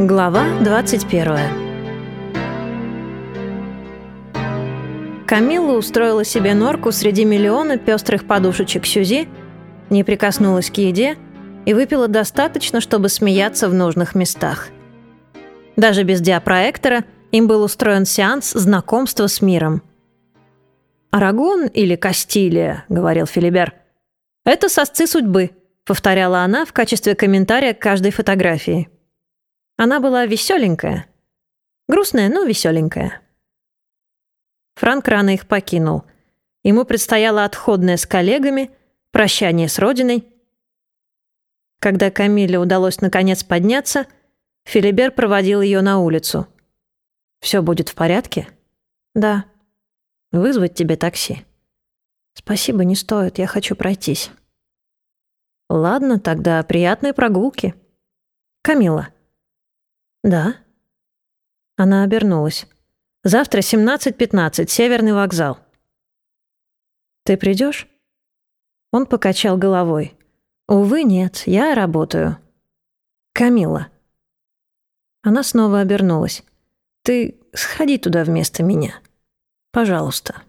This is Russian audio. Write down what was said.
Глава 21 Камилла устроила себе норку среди миллиона пестрых подушечек Сюзи, не прикоснулась к еде и выпила достаточно, чтобы смеяться в нужных местах. Даже без диапроектора им был устроен сеанс знакомства с миром. «Арагон или Кастилия», — говорил Филибер, — «это сосцы судьбы», — повторяла она в качестве комментария к каждой фотографии. Она была веселенькая. Грустная, но веселенькая. Франк рано их покинул. Ему предстояло отходное с коллегами, прощание с родиной. Когда Камиле удалось наконец подняться, Филибер проводил ее на улицу. «Все будет в порядке?» «Да». «Вызвать тебе такси?» «Спасибо, не стоит, я хочу пройтись». «Ладно, тогда приятной прогулки». «Камила». «Да». Она обернулась. «Завтра 17.15, Северный вокзал». «Ты придешь?» Он покачал головой. «Увы, нет, я работаю». «Камила». Она снова обернулась. «Ты сходи туда вместо меня. Пожалуйста».